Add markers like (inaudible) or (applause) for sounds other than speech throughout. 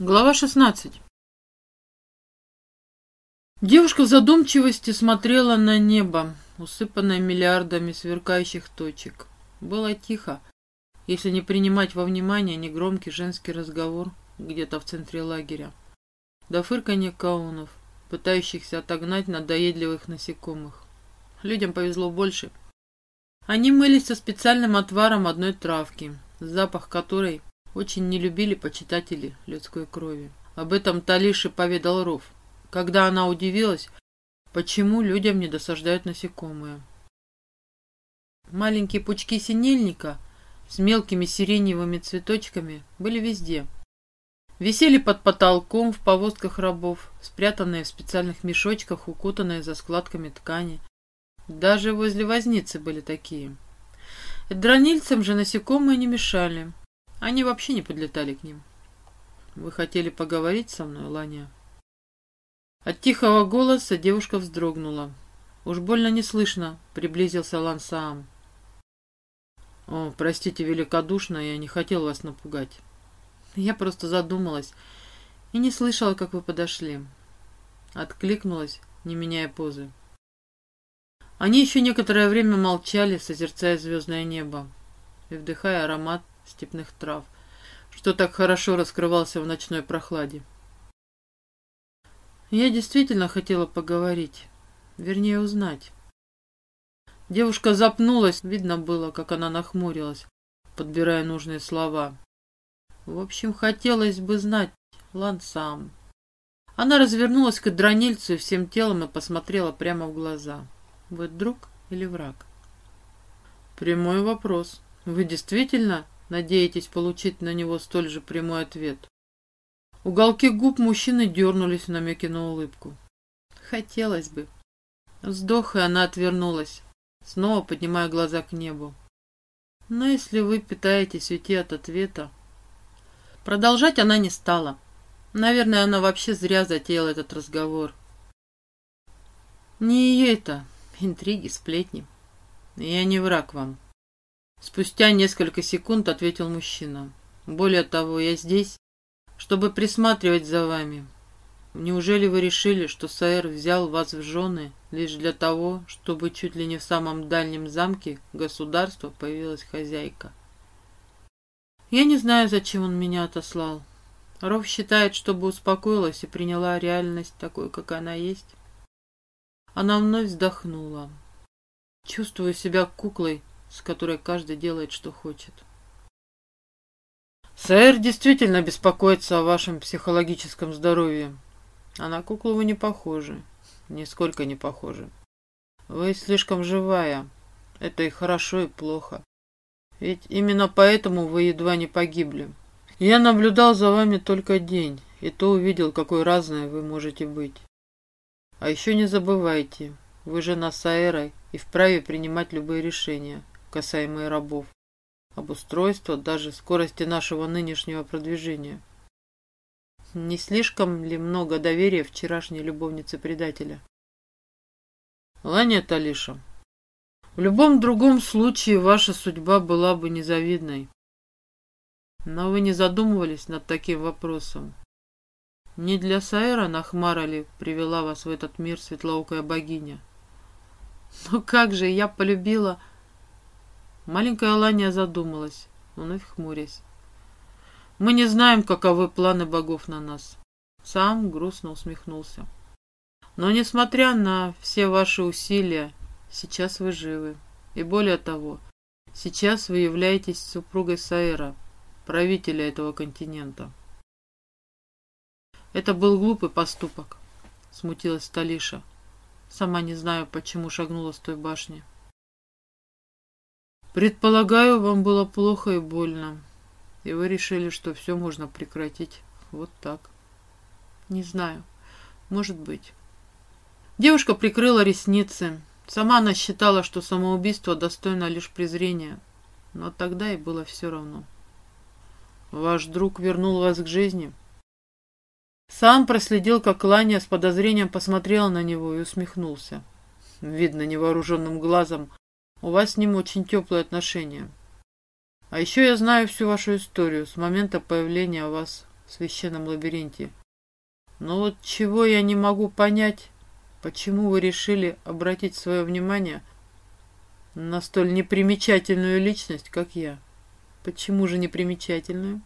Глава 16 Девушка в задумчивости смотрела на небо, усыпанное миллиардами сверкающих точек. Было тихо, если не принимать во внимание негромкий женский разговор где-то в центре лагеря. До фырканья каунов, пытающихся отогнать надоедливых насекомых. Людям повезло больше. Они мылись со специальным отваром одной травки, запах которой очень не любили почитатели людской крови. Об этом Талише поведал Ров, когда она удивилась, почему людям не досаждают насекомые. Маленькие пучки синельника с мелкими сиреневыми цветочками были везде. Висели под потолком в повозках рабов, спрятанные в специальных мешочках, укутанные за складками ткани. Даже возле возницы были такие. Дранильцам же насекомые не мешали. Они вообще не подлетали к ним. «Вы хотели поговорить со мной, Ланя?» От тихого голоса девушка вздрогнула. «Уж больно не слышно», — приблизился Лансаам. «О, простите великодушно, я не хотел вас напугать. Я просто задумалась и не слышала, как вы подошли». Откликнулась, не меняя позы. Они еще некоторое время молчали, созерцая звездное небо и вдыхая аромат степных трав, что так хорошо раскрывался в ночной прохладе. Я действительно хотела поговорить, вернее узнать. Девушка запнулась, видно было, как она нахмурилась, подбирая нужные слова. В общем, хотелось бы знать, Лансам. Она развернулась к дронильцу всем телом и посмотрела прямо в глаза. Вы друг или враг? Прямой вопрос. Вы действительно надеетесь получить на него столь же прямой ответ. Уголки губ мужчины дернулись в намеке на улыбку. Хотелось бы. Вздох, и она отвернулась, снова поднимая глаза к небу. Но если вы питаетесь уйти от ответа... Продолжать она не стала. Наверное, она вообще зря затеяла этот разговор. Не ее это, интриги, сплетни. Я не враг вам. Спустя несколько секунд ответил мужчина. Более того, я здесь, чтобы присматривать за вами. Неужели вы решили, что Саэр взял вас в жены лишь для того, чтобы чуть ли не в самом дальнем замке государства появилась хозяйка? Я не знаю, зачем он меня отослал. Ров считает, чтобы успокоилась и приняла реальность такой, как она есть. Она вновь вздохнула. Чувствую себя куклой, с которой каждый делает, что хочет. Сэр действительно беспокоится о вашем психологическом здоровье. А на куклу вы не похожи. Нисколько не похожи. Вы слишком живая. Это и хорошо, и плохо. Ведь именно поэтому вы едва не погибли. Я наблюдал за вами только день, и то увидел, какой разной вы можете быть. А еще не забывайте, вы жена Саэра и вправе принимать любые решения, касаемые рабов, обустройства, даже скорости нашего нынешнего продвижения. Не слишком ли много доверия вчерашней любовнице предателя? Ланя Талиша, в любом другом случае ваша судьба была бы незавидной. Но вы не задумывались над таким вопросом. Не для Саэра Нахмара ли привела вас в этот мир светлоокая богиня? Но как же я полюбила Маленькая Ланя задумалась, вновь хмурясь. Мы не знаем, каковы планы богов на нас. Сам грустно усмехнулся. Но, несмотря на все ваши усилия, сейчас вы живы. И более того, сейчас вы являетесь супругой Саэра, правителя этого континента. Это был глупый поступок, смутилась Талиша. Сама не знаю, почему шагнула с той башни. Предполагаю, вам было плохо и больно, и вы решили, что все можно прекратить. Вот так. Не знаю. Может быть. Девушка прикрыла ресницы. Сама она считала, что самоубийство достойно лишь презрения. Но тогда и было все равно. Ваш друг вернул вас к жизни? Сам проследил, как Ланя с подозрением посмотрела на него и усмехнулся. Видно невооруженным глазом, у вас с ним очень теплые отношения. А еще я знаю всю вашу историю с момента появления вас в священном лабиринте. Но вот чего я не могу понять, почему вы решили обратить свое внимание на столь непримечательную личность, как я. Почему же непримечательную?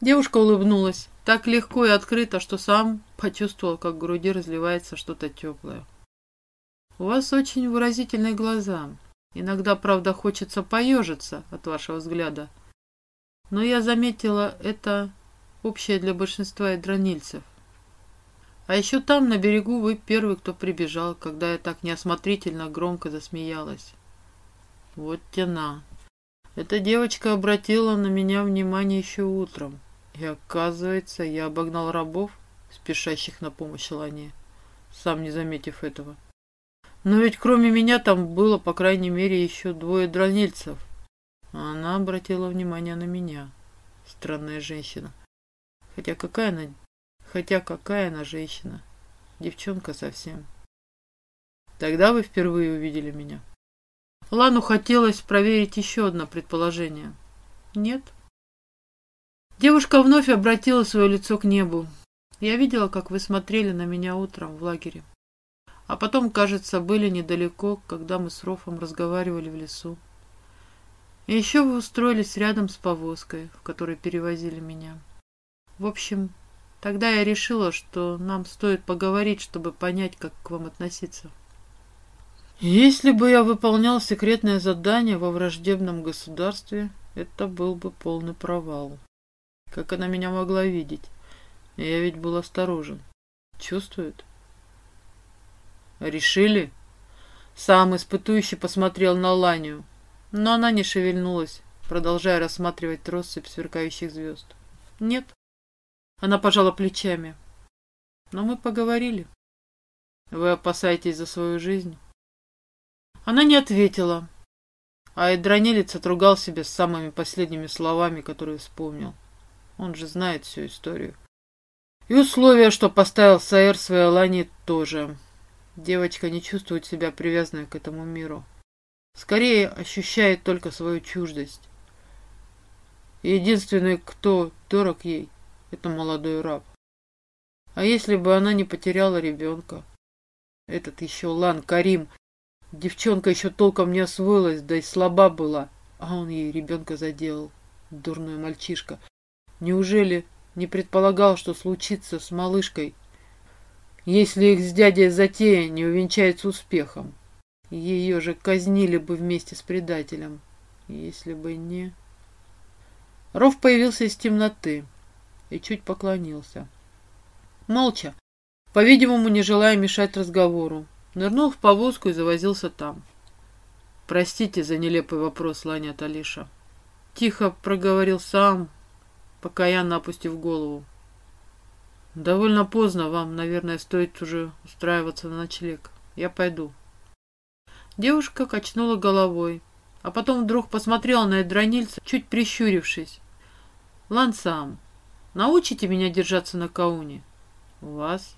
Девушка улыбнулась так легко и открыто, что сам почувствовал, как в груди разливается что-то теплое. У вас очень выразительные глаза. Иногда, правда, хочется поежиться от вашего взгляда. Но я заметила, это общее для большинства идронильцев. А еще там, на берегу, вы первый, кто прибежал, когда я так неосмотрительно громко засмеялась. Вот тена. Эта девочка обратила на меня внимание еще утром. И оказывается, я обогнал рабов, спешащих на помощь Лане, сам не заметив этого. Но ведь кроме меня там было, по крайней мере, еще двое дранильцев. Она обратила внимание на меня. Странная женщина. Хотя какая она... Хотя какая она женщина. Девчонка совсем. Тогда вы впервые увидели меня. Лану хотелось проверить еще одно предположение. Нет. Девушка вновь обратила свое лицо к небу. Я видела, как вы смотрели на меня утром в лагере. А потом, кажется, были недалеко, когда мы с Рофом разговаривали в лесу. И еще вы устроились рядом с повозкой, в которой перевозили меня. В общем, тогда я решила, что нам стоит поговорить, чтобы понять, как к вам относиться. Если бы я выполнял секретное задание во враждебном государстве, это был бы полный провал. Как она меня могла видеть? Я ведь был осторожен. Чувствует? Решили? Сам испытующий посмотрел на Ланию, но она не шевельнулась, продолжая рассматривать россыпь сверкающих звезд. Нет. Она пожала плечами. Но мы поговорили. Вы опасаетесь за свою жизнь? Она не ответила, а Эдронилец отругал себя с самыми последними словами, которые вспомнил. Он же знает всю историю. И условия, что поставил Саэр своей Алане, тоже. Девочка не чувствует себя привязанной к этому миру. Скорее ощущает только свою чуждость. единственный, кто дорог ей, это молодой раб. А если бы она не потеряла ребенка? Этот еще Лан Карим Девчонка еще толком не освоилась, да и слаба была, а он ей ребенка заделал. Дурной мальчишка. Неужели не предполагал, что случится с малышкой, если их с дядей затея не увенчается успехом? Ее же казнили бы вместе с предателем, если бы не... Ров появился из темноты и чуть поклонился. Молча, по-видимому, не желая мешать разговору, Нырнул в повозку и завозился там. «Простите за нелепый вопрос, Ланя Талиша». Тихо проговорил сам, покаянно опустив голову. «Довольно поздно, вам, наверное, стоит уже устраиваться на ночлег. Я пойду». Девушка качнула головой, а потом вдруг посмотрела на Эдронильца, чуть прищурившись. «Лансам, научите меня держаться на кауне?» «Вас?»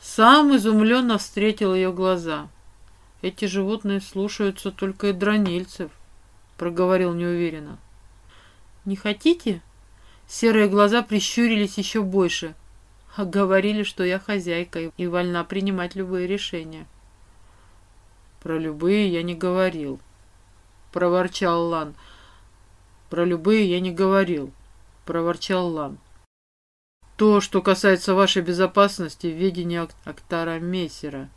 Сам изумленно встретил ее глаза. «Эти животные слушаются только и дронильцев», — проговорил неуверенно. «Не хотите?» Серые глаза прищурились еще больше, а говорили, что я хозяйка и вольна принимать любые решения. «Про любые я не говорил», — проворчал Лан. «Про любые я не говорил», — проворчал Лан. То, что касается вашей безопасности, в ведении Актара Мессера.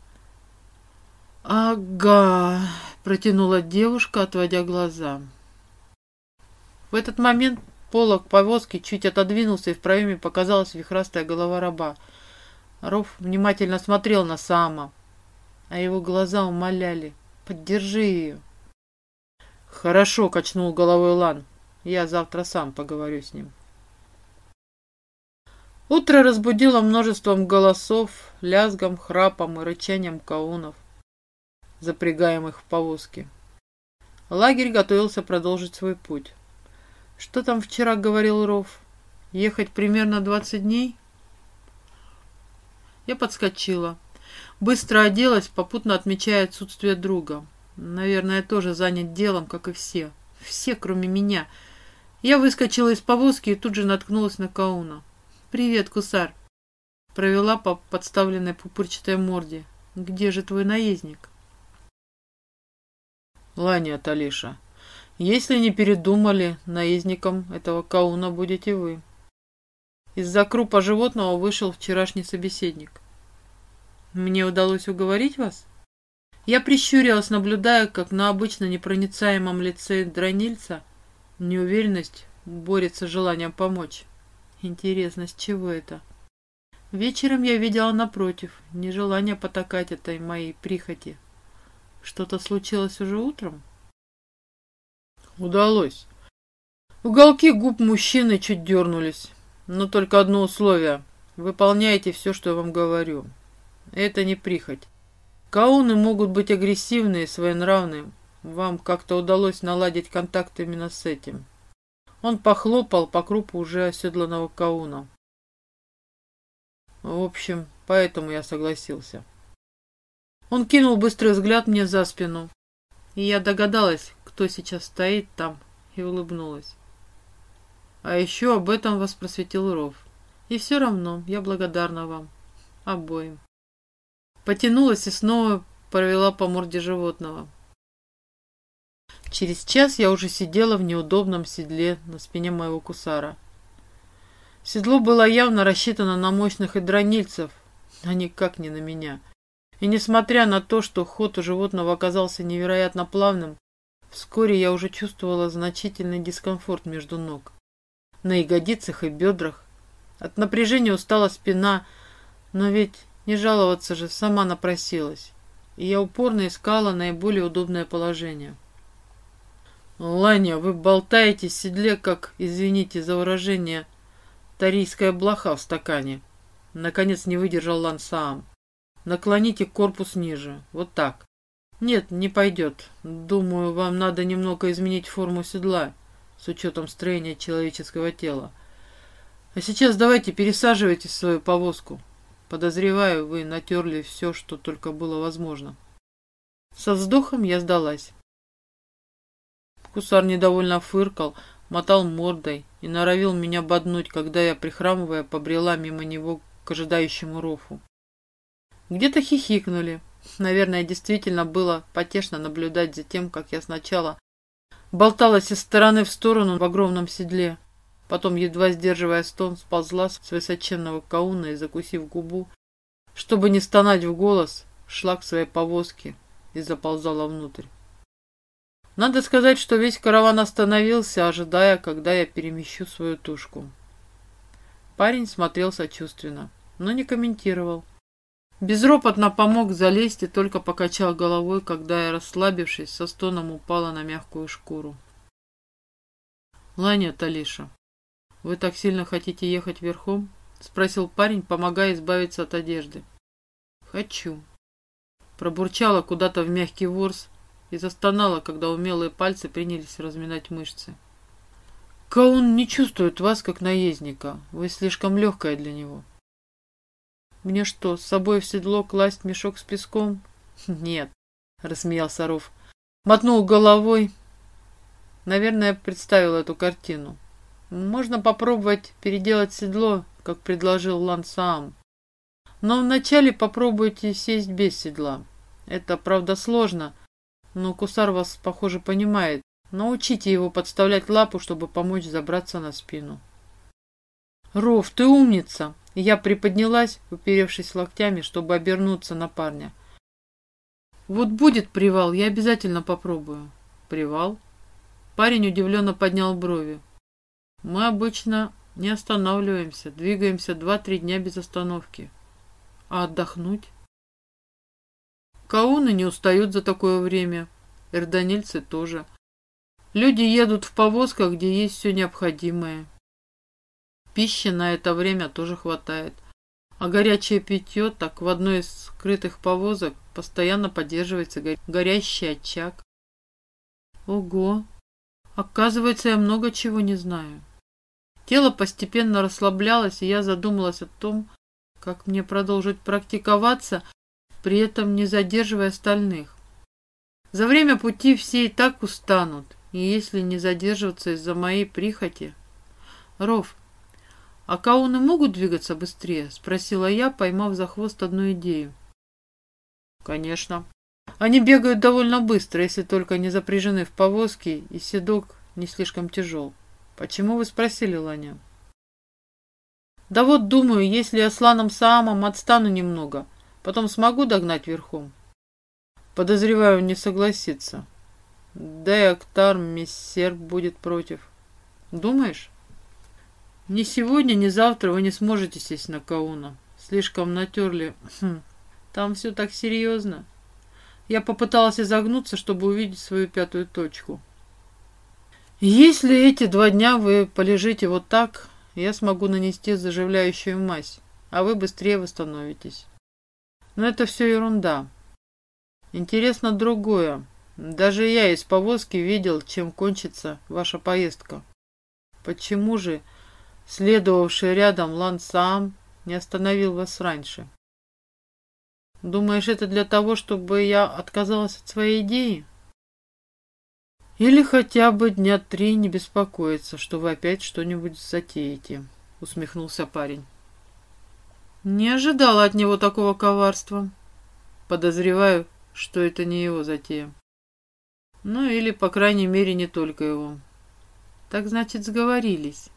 «Ага», — протянула девушка, отводя глаза. В этот момент полок повозки чуть отодвинулся, и в проеме показалась вихрастая голова раба. Ров внимательно смотрел на Сама, а его глаза умоляли «Поддержи ее». «Хорошо», — качнул головой Лан. «Я завтра сам поговорю с ним». Утро разбудило множеством голосов, лязгом, храпом и рычанием каунов, запрягаемых в повозки. Лагерь готовился продолжить свой путь. Что там вчера говорил Ров? Ехать примерно 20 дней? Я подскочила. Быстро оделась, попутно отмечая отсутствие друга. Наверное, тоже занят делом, как и все. Все, кроме меня. Я выскочила из повозки и тут же наткнулась на Кауна. «Привет, кусар!» Провела по подставленной пупырчатой морде. «Где же твой наездник?» Ланя Талиша, если не передумали, наездником этого Кауна будете вы. Из-за крупа животного вышел вчерашний собеседник. Мне удалось уговорить вас? Я прищурилась, наблюдая, как на обычно непроницаемом лице дронильца неуверенность борется с желанием помочь. Интересно, с чего это? Вечером я видела напротив, нежелание потакать этой моей прихоти. Что-то случилось уже утром? Удалось. Уголки губ мужчины чуть дернулись. Но только одно условие. Выполняйте все, что я вам говорю. Это не прихоть. Кауны могут быть агрессивны и своенравны. Вам как-то удалось наладить контакт именно с этим. Он похлопал по крупу уже оседланного Кауна. В общем, поэтому я согласился. Он кинул быстрый взгляд мне за спину, и я догадалась, кто сейчас стоит там, и улыбнулась. А еще об этом вас просветил Ров. И все равно я благодарна вам. Обоим. Потянулась и снова провела по морде животного. Через час я уже сидела в неудобном седле на спине моего кусара. Седло было явно рассчитано на мощных идронильцев, а никак не на меня. И несмотря на то, что ход у животного оказался невероятно плавным, вскоре я уже чувствовала значительный дискомфорт между ног. На ягодицах и бедрах. От напряжения устала спина, но ведь не жаловаться же, сама напросилась. И я упорно искала наиболее удобное положение. «Ланя, вы болтаете в седле, как, извините за выражение, тарийская блоха в стакане». Наконец не выдержал Лансаам. «Наклоните корпус ниже. Вот так». «Нет, не пойдет. Думаю, вам надо немного изменить форму седла, с учетом строения человеческого тела. А сейчас давайте пересаживайтесь в свою повозку. Подозреваю, вы натерли все, что только было возможно. Со вздохом я сдалась. Кусар недовольно фыркал, мотал мордой и норовил меня боднуть, когда я, прихрамывая, побрела мимо него к ожидающему рофу. Где-то хихикнули. Наверное, действительно было потешно наблюдать за тем, как я сначала болталась из стороны в сторону в огромном седле, Потом, едва сдерживая стон, сползла с высоченного кауна и, закусив губу, чтобы не стонать в голос, шла к своей повозке и заползала внутрь. Надо сказать, что весь караван остановился, ожидая, когда я перемещу свою тушку. Парень смотрел сочувственно, но не комментировал. Безропотно помог залезть и только покачал головой, когда я, расслабившись, со стоном упала на мягкую шкуру. Ланя Талиша, «Вы так сильно хотите ехать верхом?» — спросил парень, помогая избавиться от одежды. «Хочу». Пробурчала куда-то в мягкий ворс и застонала, когда умелые пальцы принялись разминать мышцы. «Каун не чувствует вас как наездника. Вы слишком легкая для него». «Мне что, с собой в седло класть мешок с песком?» (laughs) «Нет», — рассмеялся Ров. Мотнул головой. Наверное, представил эту картину. Можно попробовать переделать седло, как предложил Лансаам. Но вначале попробуйте сесть без седла. Это, правда, сложно, но Кусар вас, похоже, понимает. Научите его подставлять лапу, чтобы помочь забраться на спину. Ров, ты умница! Я приподнялась, уперевшись локтями, чтобы обернуться на парня. Вот будет привал, я обязательно попробую. Привал? Парень удивленно поднял брови. Мы обычно не останавливаемся, двигаемся два-три дня без остановки. А отдохнуть? Кауны не устают за такое время, эрдонильцы тоже. Люди едут в повозках, где есть все необходимое. Пищи на это время тоже хватает. А горячее питье, так в одной из скрытых повозок постоянно поддерживается горящий очаг. Ого! Оказывается, я много чего не знаю. Тело постепенно расслаблялось, и я задумалась о том, как мне продолжить практиковаться, при этом не задерживая остальных. За время пути все и так устанут, И если не задерживаться из-за моей прихоти... Ров, а кауны могут двигаться быстрее? Спросила я, поймав за хвост одну идею. Конечно. Они бегают довольно быстро, если только не запряжены в повозки, и седок не слишком тяжел. Почему вы спросили, Ланя? Да вот думаю, если я с Ланом Саамом отстану немного, потом смогу догнать верхом. Подозреваю, не согласится. Да и Актар Мессер будет против. Думаешь? Ни сегодня, ни завтра вы не сможете сесть на Кауна. Слишком натерли. Хм. Там все так серьезно. Я попыталась изогнуться, чтобы увидеть свою пятую точку. Если эти два дня вы полежите вот так, я смогу нанести заживляющую мазь, а вы быстрее восстановитесь. Но это все ерунда. Интересно другое. Даже я из повозки видел, чем кончится ваша поездка. Почему же следовавший рядом Лан Саам не остановил вас раньше? Думаешь, это для того, чтобы я отказалась от своей идеи? Или хотя бы дня три не беспокоиться, что вы опять что-нибудь затеете, усмехнулся парень. Не ожидала от него такого коварства. Подозреваю, что это не его затея. Ну или, по крайней мере, не только его. Так значит, сговорились.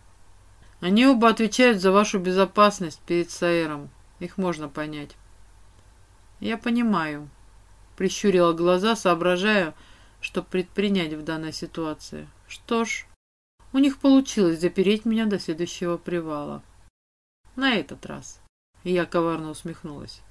Они оба отвечают за вашу безопасность перед Саэром. Их можно понять. Я понимаю. Прищурила глаза, соображая, что предпринять в данной ситуации. Что ж, у них получилось запереть меня до следующего привала. На этот раз. Я коварно усмехнулась.